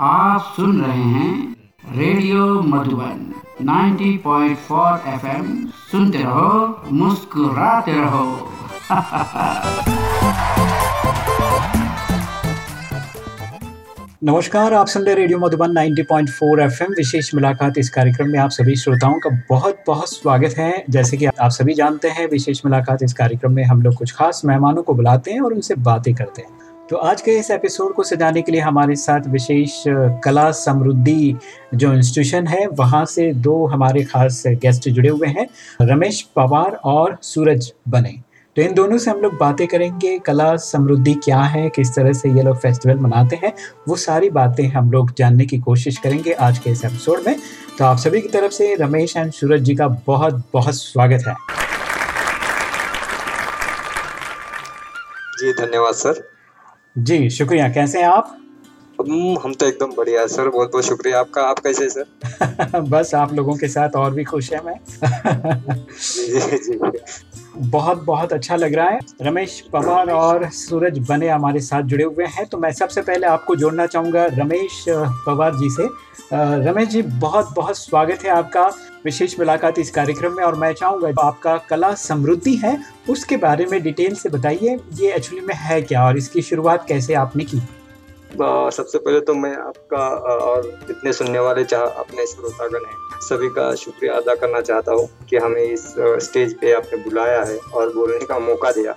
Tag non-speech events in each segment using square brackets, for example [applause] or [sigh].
आप सुन रहे हैं रेडियो मधुबन 90.4 एफएम। सुनते रहो, मुस्कुराते रहो। नमस्कार, आप सुन रहे रेडियो मधुबन 90.4 एफएम। विशेष मुलाकात इस कार्यक्रम में आप सभी श्रोताओं का बहुत बहुत स्वागत है। जैसे कि आप सभी जानते हैं, विशेष मुलाकात इस कार्यक्रम में हम लोग कुछ खास मेहमानों को बुलाते हैं और उनसे बातें करते हैं। तो आज के इस एपिसोड को सजाने के लिए हमारे साथ विशेष कला समृद्धि जो इंस्टीट्यूशन है, वहाँ से दो हमारे खास गेस्ट जुड़े हुए हैं, रमेश पवार और सूरज बने। तो इन दोनों से हम लोग बातें करेंगे, कला समृद्धि क्या है, किस तरह से ये लोग फेस्टिवल मनाते हैं, वो सारी बातें हम लोग जानने की कोशिश करेंगे आज के इस एपिसोड में। तो आप सभी की तरफ़ से रमेश एंड सूरज जी का बहुत बहुत स्वागत है। जी, धन्यवाद सर। जी शुक्रिया। कैसे हैं आप? हम तो एकदम बढ़िया सर बहुत बहुत शुक्रिया आपका। आप कैसे सर? [laughs] बस आप लोगों के साथ और भी खुश है मैं। [laughs] जी जी बहुत बहुत अच्छा लग रहा है। रमेश पवार और सूरज बने हमारे साथ जुड़े हुए हैं। तो मैं सबसे पहले आपको जोड़ना चाहूँगा रमेश पवार जी से। रमेश जी बहुत बहुत स्वागत है आपका विशेष मुलाकात इस कार्यक्रम में। और मैं चाहूँगा आपका कला समृद्धि है उसके बारे में डिटेल से बताइए ये एक्चुअली में है क्या और इसकी शुरुआत कैसे आपने की? सबसे पहले तो मैं आपका और जितने सुनने वाले चाह, अपने श्रोतागण हैं, सभी का शुक्रिया अदा करना चाहता हूँ कि हमें इस स्टेज पे आपने बुलाया है और बोलने का मौका दिया।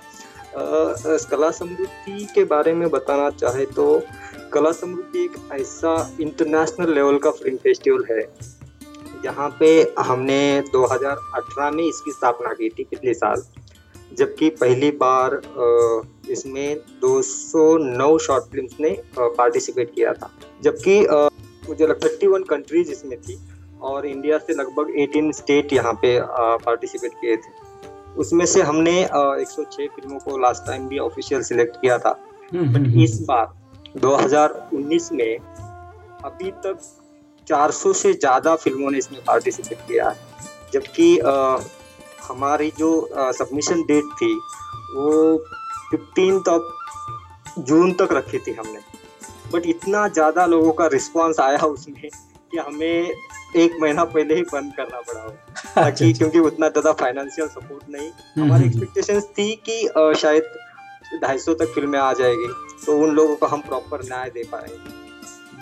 कला समृद्धि के बारे में बताना चाहे तो कला समृद्धि एक ऐसा इंटरनेशनल लेवल का फ़िल्म फेस्टिवल है। जहाँ पे हमने 2018 में इसकी स्थापना की थी पिछले साल। जबकि पहली बार इसमें 209 शॉर्ट फिल्म्स ने पार्टिसिपेट किया था। जबकि मुझे लगता है वन कंट्रीज़ इसमें थी और इंडिया से लगभग 18 स्टेट यहाँ पे पार्टिसिपेट किए थे। उसमें से हमने 106 फ़िल्मों को लास्ट टाइम भी ऑफिशियल सिलेक्ट किया था। बट हम्म, हम्म, इस हम्म। बार 2019 में अभी तक 400 से ज़्यादा फ़िल्मों ने इसमें पार्टिसिपेट किया है। जबकि हमारी जो सबमिशन डेट थी वो फिफ्टीन ऑफ़ जून तक रखी थी हमने बट इतना ज़्यादा लोगों का रिस्पांस आया उसमें कि हमें एक महीना पहले ही बंद करना पड़ा हो [laughs] अच्छा, ताकि अच्छा। क्योंकि उतना ज़्यादा फाइनेंशियल सपोर्ट नहीं हम्म, हमारी एक्सपेक्टेशन हम्म, हम्म। थी कि शायद ढाई सौ तक फ़िल्में आ जाएगी तो उन लोगों को हम प्रॉपर न्याय दे पाएँगे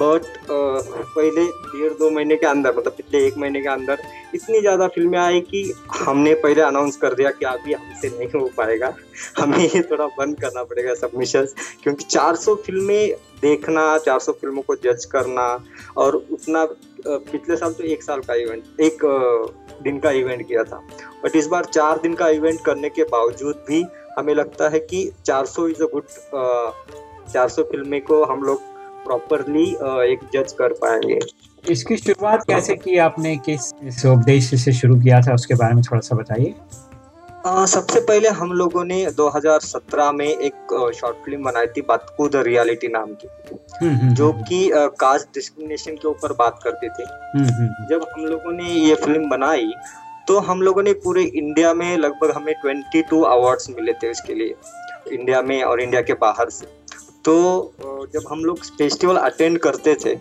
बट पहले डेढ़ दो महीने के अंदर मतलब पिछले एक महीने के अंदर, इतनी ज़्यादा फ़िल्में आई कि हमने पहले अनाउंस कर दिया कि अभी हमसे नहीं हो पाएगा। हमें ये थोड़ा बंद करना पड़ेगा सबमिशन क्योंकि 400 फ़िल्में देखना 400 फ़िल्मों को जज करना, और उतना पिछले साल तो एक साल का इवेंट एक दिन का इवेंट किया था। बट इस बार चार दिन का इवेंट करने के बावजूद भी हमें लगता है कि 400 इज़ अ गुड 400 फ़िल्में को हम लोग प्रॉपरली एक जज कर पाएँगे। इसकी शुरुआत कैसे की आपने? किस उद्देश्य से शुरू किया था? उसके बारे में थोड़ा सा बताइए। सबसे पहले हम लोगों ने 2017 में एक शॉर्ट फ़िल्म बनाई थी बातकू द रियलिटी नाम की। हम्म, हम्म, जो हम्म, कि कास्ट डिस्क्रिमिनेशन के ऊपर बात करते थे। जब हम लोगों ने ये फ़िल्म बनाई तो हम लोगों ने पूरे इंडिया में लगभग हमें 22 अवार्ड्स मिले थे इसके लिए। इंडिया में और इंडिया के बाहर से। तो जब हम लोग फेस्टिवल अटेंड करते थे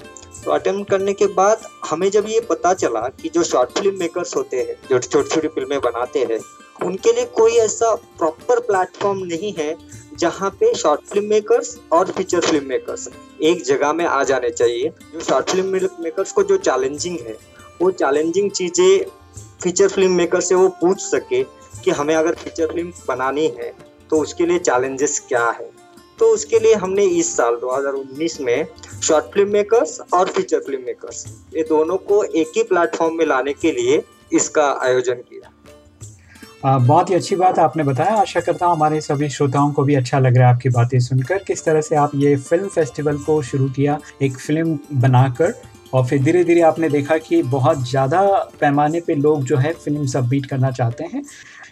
तो अटेंड करने के बाद हमें जब ये पता चला कि जो शॉर्ट फ़िल्म मेकर्स होते हैं, जो छोटी छोटी फ़िल्में बनाते हैं, उनके लिए कोई ऐसा प्रॉपर प्लेटफॉर्म नहीं है जहाँ पे शॉर्ट फ़िल्म मेकर्स और फीचर फ़िल्म मेकर्स एक जगह में आ जाने चाहिए। जो शॉर्ट फ़िल्म मेकर्स को जो चैलेंजिंग है, वो चैलेंजिंग चीज़ें फीचर फ़िल्म मेकर से वो पूछ सके कि हमें अगर फीचर फ़िल्म बनानी है तो उसके लिए चैलेंजेस क्या है। तो उसके लिए हमने इस साल 2019 में शॉर्ट फ़िल्म मेकर्स और फीचर फ़िल्म मेकर्स ये दोनों को एक ही प्लेटफॉर्म में लाने के लिए इसका आयोजन किया। बहुत ही अच्छी बात आपने बताया। आशा करता हूँ हमारे सभी श्रोताओं को भी अच्छा लग रहा है आपकी बातें सुनकर। किस तरह से आप ये फ़िल्म फेस्टिवल को शुरू किया, एक फ़िल्म बनाकर? और फिर धीरे धीरे आपने देखा कि बहुत ज़्यादा पैमाने पे लोग जो है फ़िल्म सबमिट करना चाहते हैं।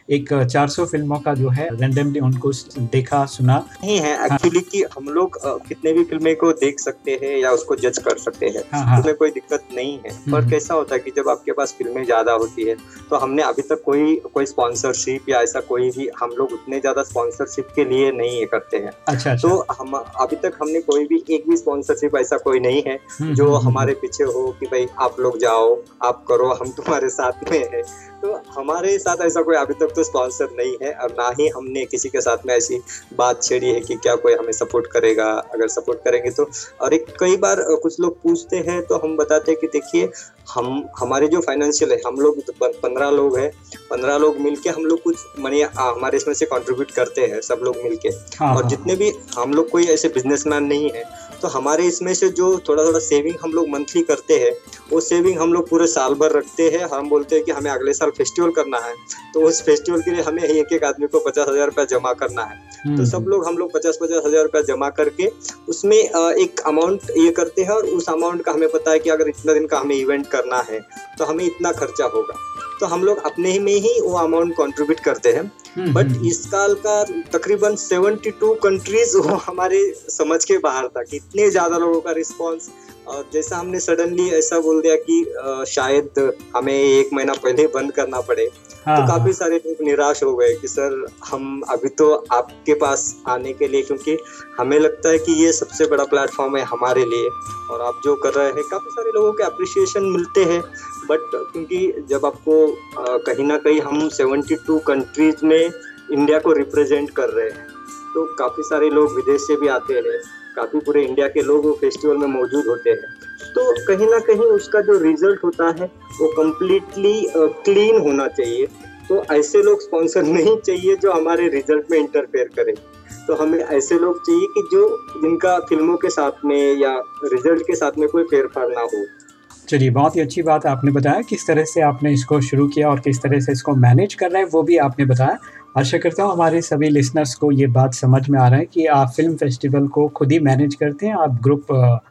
एक 400 फ़िल्मों का जो है रैंडमली उनको देखा सुना नहीं है एक्चुअली हाँ। कि हम लोग कितने भी फ़िल्में को देख सकते हैं या उसको जज कर सकते हैं हाँ, हाँ. उसमें कोई दिक्कत नहीं है हम्म, पर हम्म। कैसा होता है कि जब आपके पास फ़िल्में ज़्यादा होती है तो हमने अभी तक कोई कोई स्पॉन्सरशिप या ऐसा कोई भी हम लोग उतने ज़्यादा स्पॉन्सरशिप के लिए नहीं करते हैं अच्छा, अच्छा तो हम अभी तक हमने कोई भी एक भी स्पॉन्सरशिप ऐसा कोई नहीं है हम्म, जो हमारे पीछे हो कि भाई आप लोग जाओ आप करो हम तुम्हारे साथ में है तो हमारे साथ ऐसा कोई अभी तक तो स्पॉन्सर नहीं है और ना ही हमने किसी के साथ में ऐसी बात छेड़ी है कि क्या कोई हमें सपोर्ट करेगा। अगर सपोर्ट करेंगे तो और एक कई बार कुछ लोग पूछते हैं तो हम बताते हैं कि देखिए हम हमारे जो फाइनेंशियल है हम लोग पंद्रह लोग हैं। पंद्रह लोग मिलके हम लोग कुछ मनी हमारे इसमें से कंट्रीब्यूट करते हैं सब लोग मिलके। हाँ, और हाँ। जितने भी हम लोग कोई ऐसे बिजनेसमैन नहीं है तो हमारे इसमें से जो थोड़ा थोड़ा सेविंग हम लोग मंथली करते हैं वो सेविंग हम लोग पूरे साल भर रखते हैं। हम बोलते हैं कि हमें अगले साल फेस्टिवल करना है तो उस फेस्टिवल के लिए हमें एक एक आदमी को पचास हज़ार रुपया जमा करना है। तो हम्म, सब हम्म। लोग हम लोग पचास पचास हज़ार रुपया जमा करके उसमें एक अमाउंट ये करते हैं और उस अमाउंट का हमें पता है कि अगर इतना दिन का हमें इवेंट करना है तो हमें इतना खर्चा होगा। तो हम लोग अपने ही में ही वो अमाउंट कंट्रीब्यूट करते हैं। बट हम्म, इस साल का तकरीबन 72 कंट्रीज़ वो हमारे समझ के बाहर था कि इतने ज़्यादा लोगों का रिस्पांस और जैसा हमने सडनली ऐसा बोल दिया कि शायद हमें एक महीना पहले बंद करना पड़े हाँ, तो काफ़ी हाँ। सारे लोग निराश हो गए कि सर हम अभी तो आपके पास आने के लिए क्योंकि हमें लगता है कि ये सबसे बड़ा प्लेटफॉर्म है हमारे लिए और आप जो कर रहे हैं काफ़ी सारे लोगों के अप्रिसिएशन मिलते हैं बट क्योंकि जब आपको कहीं ना कहीं हम 72 कंट्रीज़ में इंडिया को रिप्रेजेंट कर रहे हैं तो काफ़ी सारे लोग विदेश से भी आते हैं काफ़ी पूरे इंडिया के लोग वो फेस्टिवल में मौजूद होते हैं। तो कहीं ना कहीं उसका जो रिज़ल्ट होता है, वो कम्प्लीटली क्लीन होना चाहिए। तो ऐसे लोग स्पॉन्सर नहीं चाहिए जो हमारे रिज़ल्ट में इंटरफेयर करें। तो हमें ऐसे लोग चाहिए कि जो जिनका फ़िल्मों के साथ में या रिज़ल्ट के साथ में कोई फेरफार ना हो। चलिए, बहुत ही अच्छी बात आपने बताया। किस तरह से आपने इसको शुरू किया और किस तरह से इसको मैनेज कर रहे हैं, वो भी आपने बताया। आशा करता हूँ हमारे सभी लिसनर्स को ये बात समझ में आ रहा है कि आप फ़िल्म फेस्टिवल को खुद ही मैनेज करते हैं। आप ग्रुप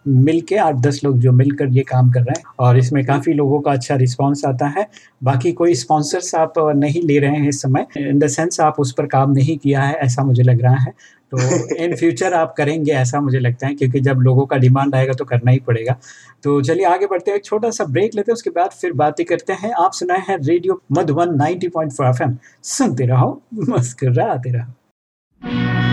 मिल के आठ दस लोग जो मिलकर ये काम कर रहे हैं और इसमें काफ़ी लोगों का अच्छा रिस्पांस आता है। बाकी कोई स्पॉन्सर्स आप नहीं ले रहे हैं इस समय। इन द सेंस आप उस पर काम नहीं किया है, ऐसा मुझे लग रहा है। तो इन फ्यूचर आप करेंगे ऐसा मुझे लगता है, क्योंकि जब लोगों का डिमांड आएगा तो करना ही पड़ेगा। तो चलिए आगे बढ़ते हैं छोटा सा ब्रेक लेते हैं, उसके बाद फिर बातें करते हैं। आप सुनाए हैं रेडियो मधुबन 90.4 एफएम सुनते रहो, मुस्कुराते रहो।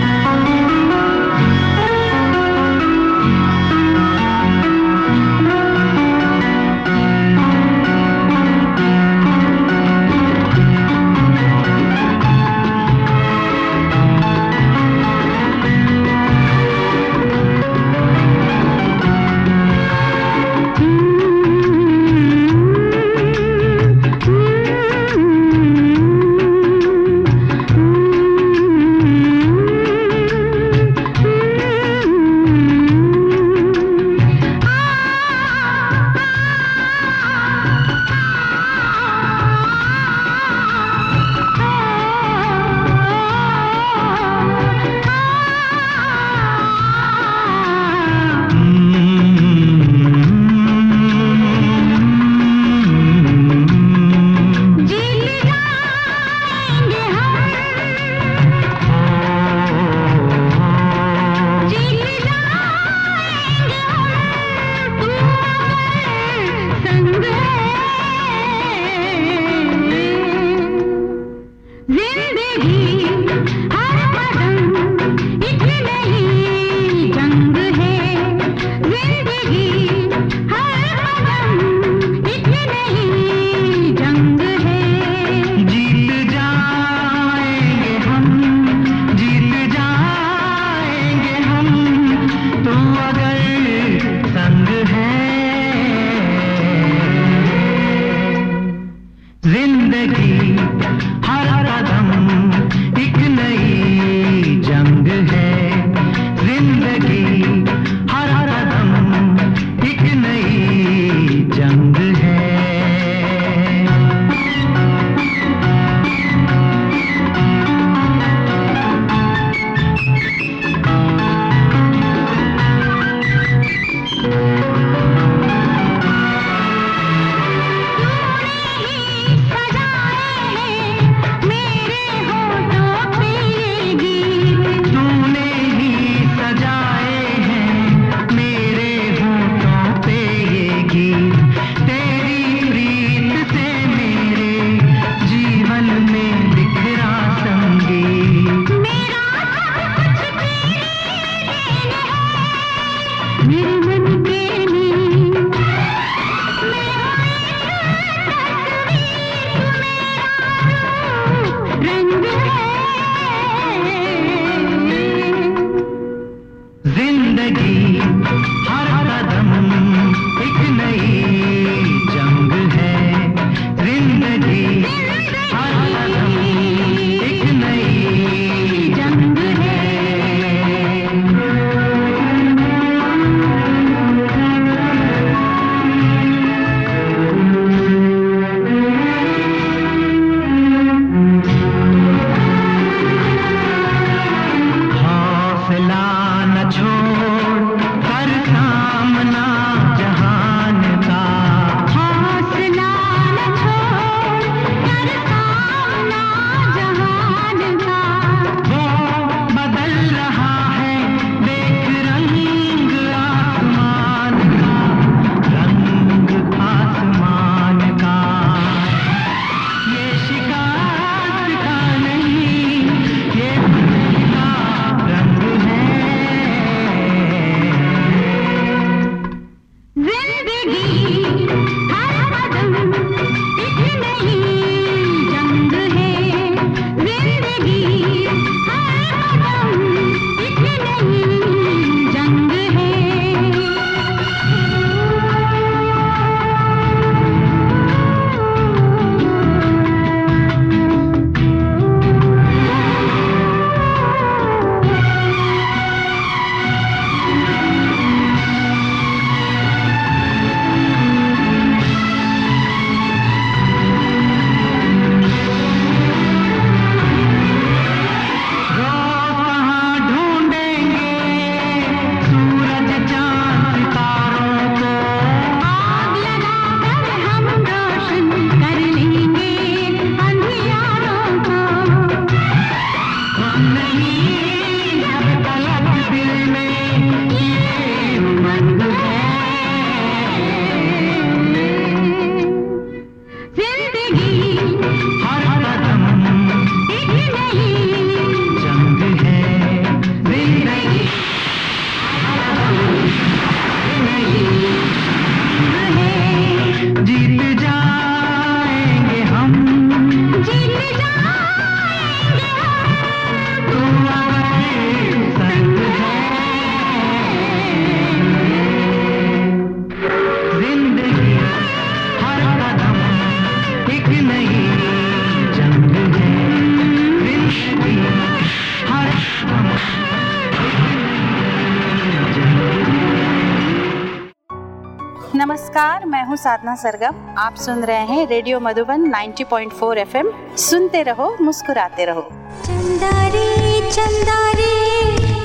नमस्कार मैं हूँ साधना सरगम। आप सुन रहे हैं रेडियो मधुबन 90.4 एफएम। सुनते रहो मुस्कुराते रहो। चंदा रे चंदा रे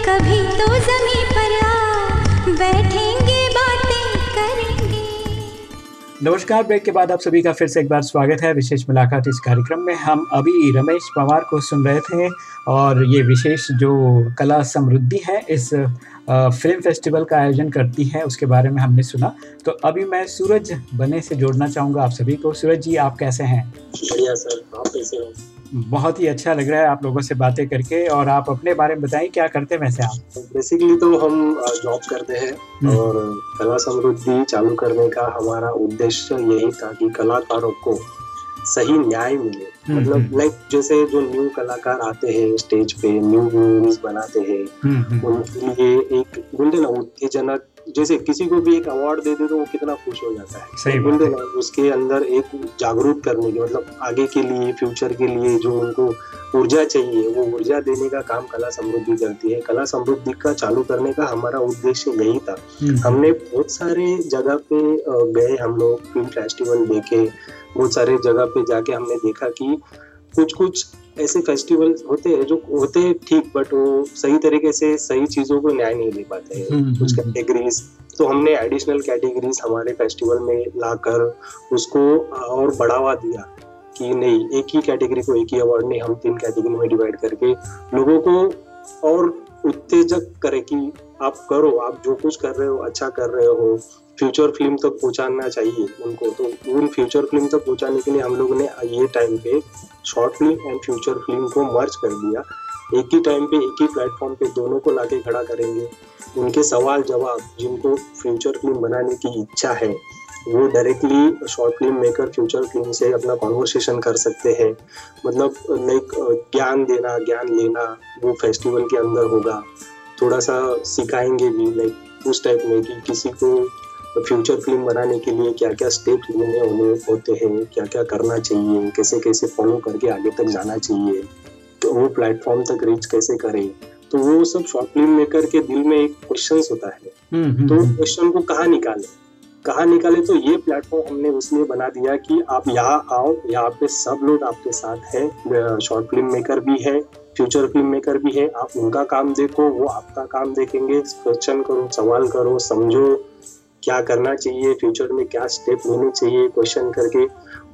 कभी तो जमी पर आ। बैठेंगे बातें करेंगे। नमस्कार ब्रेक के बाद आप सभी का फिर से एक बार स्वागत है। विशेष मुलाकात इस कार्यक्रम में। हम अभी रमेश पवार को सुन रहे थे और ये विशेष जो कला समृद्धि है इस फ़िल्म फेस्टिवल का आयोजन करती है उसके बारे में हमने सुना। तो अभी मैं सूरज बने से जोड़ना चाहूँगा आप सभी को। सूरज जी आप कैसे हैं? बढ़िया सर आप कैसे हो? बहुत ही अच्छा लग रहा है आप लोगों से बातें करके और आप अपने बारे में बताएँ क्या करते हैं वैसे आप? बेसिकली तो हम जॉब करते हैं हम्म। और कला समृद्धि चालू करने का हमारा उद्देश्य यही था कि कलाकारों को सही न्याय मिले हम्म, मतलब हम्म। लाइक जैसे जो न्यू कलाकार आते हैं स्टेज पे न्यू मूवीज़ बनाते हैं हम्म, हम्म, उनके लिए एक बोलते ना उत्तेजनक जैसे किसी को भी एक अवार्ड दे दे तो वो कितना खुश हो जाता है। सही बात बोलते ना उसके अंदर एक जागरूक करने की मतलब आगे के लिए फ्यूचर के लिए जो उनको ऊर्जा चाहिए वो ऊर्जा देने का काम कला समृद्धि करती है। कला समृद्धि का चालू करने का हमारा उद्देश्य यही था। हम्म, हमने बहुत सारे जगह पे गए हम लोग फ़िल्म फेस्टिवल देखे बहुत सारे जगह पे जाके हमने देखा कि कुछ कुछ ऐसे फेस्टिवल होते हैं जो होते हैं ठीक बट वो सही तरीके से सही चीज़ों को न्याय नहीं दे पाते हैं। हम्म, कुछ हम्म, कैटेगरीज तो हमने एडिशनल कैटेगरीज हमारे फेस्टिवल में लाकर उसको और बढ़ावा दिया कि नहीं एक ही कैटेगरी को एक ही अवार्ड नहीं हम तीन कैटेगरी में डिवाइड करके लोगों को और उत्तेजक करे कि आप करो आप जो कुछ कर रहे हो अच्छा कर रहे हो फ्यूचर फ़िल्म तक पहुंचाना चाहिए उनको। तो उन फ्यूचर फ़िल्म तक पहुँचाने के लिए हम लोग ने ये टाइम पे short film and future film को मर्ज कर दिया एक ही टाइम पे, एक ही प्लेटफॉर्म पे दोनों को लाके खड़ा करेंगे। उनके सवाल जवाब जिनको फ्यूचर फ़िल्म बनाने की इच्छा है, वो directly short film maker future film से अपना कॉन्वर्सेशन कर सकते हैं। मतलब लाइक ज्ञान देना, ज्ञान लेना वो फेस्टिवल के अंदर होगा। थोड़ा सा सिखाएँगे भी लाइक उस टाइप में कि किसी को फ्यूचर फ़िल्म बनाने के लिए क्या क्या स्टेप लेने होने होते हैं क्या क्या करना चाहिए कैसे कैसे फॉलो करके आगे तक जाना चाहिए तो वो प्लेटफॉर्म तक रीच कैसे करें? तो वो सब शॉर्ट फ़िल्म मेकर के दिल में एक क्वेश्चन होता है। हम्म, हम्म, तो हम्म, क्वेश्चन को कहाँ निकाले? कहाँ निकाले? तो ये प्लेटफॉर्म हमने उसलिए बना दिया कि आप यहाँ आओ यहाँ पे सब लोग आपके साथ है शॉर्ट फ़िल्म मेकर भी है फ्यूचर फ़िल्म मेकर भी है आप उनका काम देखो वो आपका काम देखेंगे क्वेश्चन करो सवाल करो समझो क्या करना चाहिए फ्यूचर में क्या स्टेप लेने चाहिए क्वेश्चन करके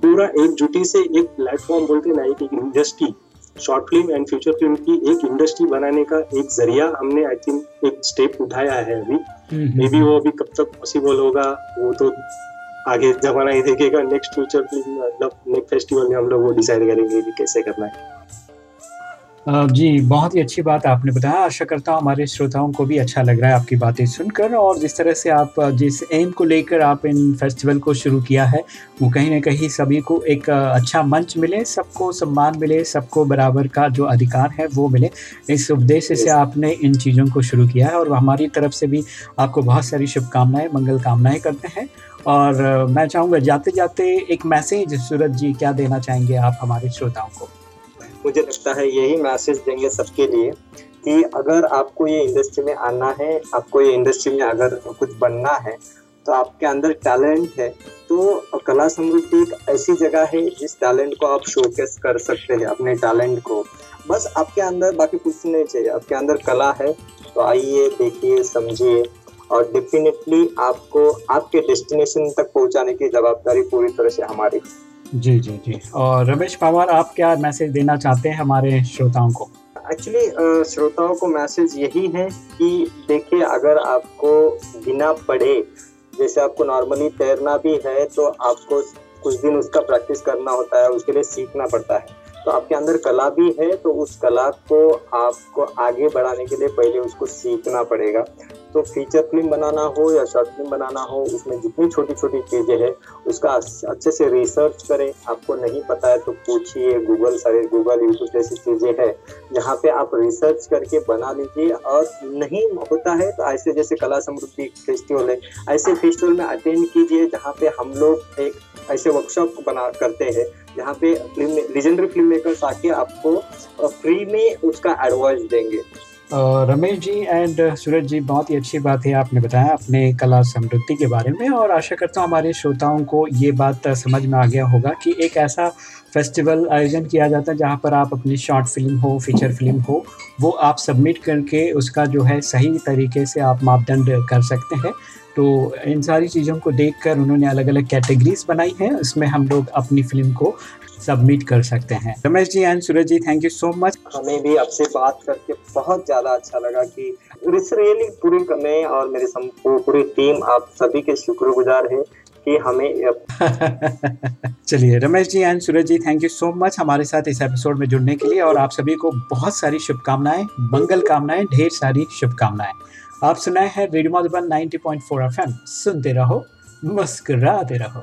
पूरा एकजुटी से एक प्लेटफॉर्म बोलते ना एक industry short film and future film की एक इंडस्ट्री बनाने का एक ज़रिया हमने आई थिंक एक स्टेप उठाया है अभी। हम्म, मे बी वो अभी कब तक पॉसिबल होगा वो तो आगे जमाना ही देखेगा नेक्स्ट फ्यूचर फ़िल्म मतलब नेक्स्ट फेस्टिवल में हम लोग वो डिसाइड करेंगे कि कैसे करना है। जी बहुत ही अच्छी बात आपने बताया। आशा करता हूँ हमारे श्रोताओं को भी अच्छा लग रहा है आपकी बातें सुनकर और जिस तरह से आप जिस एम को लेकर आप इन फेस्टिवल को शुरू किया है वो कहीं ना कहीं सभी को एक अच्छा मंच मिले सबको सम्मान मिले सबको बराबर का जो अधिकार है वो मिले। इस उद्देश्य से आपने इन चीज़ों को शुरू किया है और हमारी तरफ़ से भी आपको बहुत सारी शुभकामनाएँ मंगल कामनाएँ करते हैं। और मैं चाहूँगा जाते जाते एक मैसेज सूरज जी क्या देना चाहेंगे आप हमारे श्रोताओं को? मुझे लगता है यही मैसेज देंगे सबके लिए कि अगर आपको ये इंडस्ट्री में आना है, आपको ये इंडस्ट्री में अगर कुछ बनना है तो आपके अंदर टैलेंट है तो कला समृद्धि एक ऐसी जगह है जिस टैलेंट को आप शोकेस कर सकते हैं अपने टैलेंट को। बस आपके अंदर बाकी कुछ नहीं चाहिए, आपके अंदर कला है तो आइए, देखिए, समझिए और डेफिनेटली आपको आपके डेस्टिनेशन तक पहुँचाने की जवाबदारी पूरी तरह से हमारी। जी जी जी। और रमेश पवार, आप क्या मैसेज देना चाहते हैं हमारे श्रोताओं को? एक्चुअली श्रोताओं को मैसेज यही है कि देखिए, अगर आपको बिना पढ़े, जैसे आपको नॉर्मली तैरना भी है तो आपको कुछ दिन उसका प्रैक्टिस करना होता है, उसके लिए सीखना पड़ता है। तो आपके अंदर कला भी है तो उस कला को आपको आगे बढ़ाने के लिए पहले उसको सीखना पड़ेगा। तो फीचर फ़िल्म बनाना हो या शॉर्ट फ़िल्म बनाना हो, उसमें जितनी छोटी छोटी चीज़ें हैं, उसका अच्छे से रिसर्च करें। आपको नहीं पता है तो पूछिए गूगल सारे गूगल यूट्यूब जैसी चीज़ें हैं, जहाँ पे आप रिसर्च करके बना लीजिए। और नहीं होता है तो ऐसे जैसे कला समृद्धि फेस्टिवल है, ऐसे फेस्टिवल में अटेंड कीजिए जहाँ पे हम लोग एक ऐसे वर्कशॉप बना करते हैं, जहाँ पे फ़िल्म लेजेंडरी फ़िल्म मेकर्स आके आपको फ्री में उसका एडवाइस देंगे। रमेश जी एंड सूरज जी, बहुत ही अच्छी बात है, आपने बताया अपने कला समृद्धि के बारे में और आशा करता हूँ हमारे श्रोताओं को ये बात समझ में आ गया होगा कि एक ऐसा फेस्टिवल आयोजन किया जाता है जहाँ पर आप अपनी शॉर्ट फ़िल्म हो फीचर फ़िल्म हो, वो आप सबमिट करके उसका जो है सही तरीके से आप मापदंड कर सकते हैं। तो इन सारी चीज़ों को देखकर उन्होंने अलग अलग कैटेगरीज बनाई हैं, उसमें हम लोग अपनी फ़िल्म को सबमिट कर सकते हैं। Ramesh ji and Suraj ji thank you so much हमें भी आपसे बात करके बहुत ज़्यादा अच्छा लगा कि रियली पूरी मैं और मेरे पूरी टीम आप सभी के शुक्रगुजार है कि हमें [laughs] चलिए Ramesh ji and Suraj ji thank you so much हमारे साथ इस एपिसोड में जुड़ने के लिए और आप सभी को बहुत सारी शुभकामनाएँ मंगल कामनाएँ ढेर सारी शुभकामनाएँ। आप सुनाए हैं रेडियो मधुबन 90.4 एफएम। सुनते रहो मुस्कुराते रहो।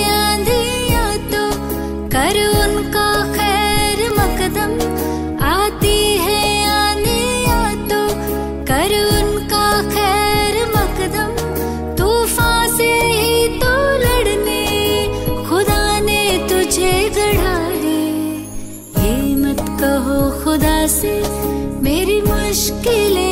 मुश्किलें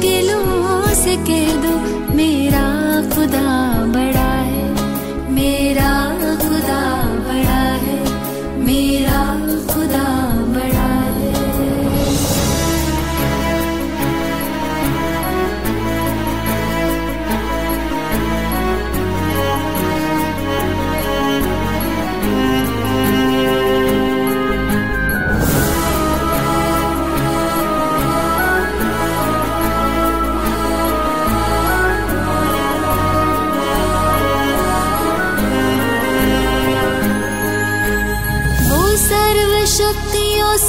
मुश्किलों से कह दो मेरा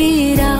मेरा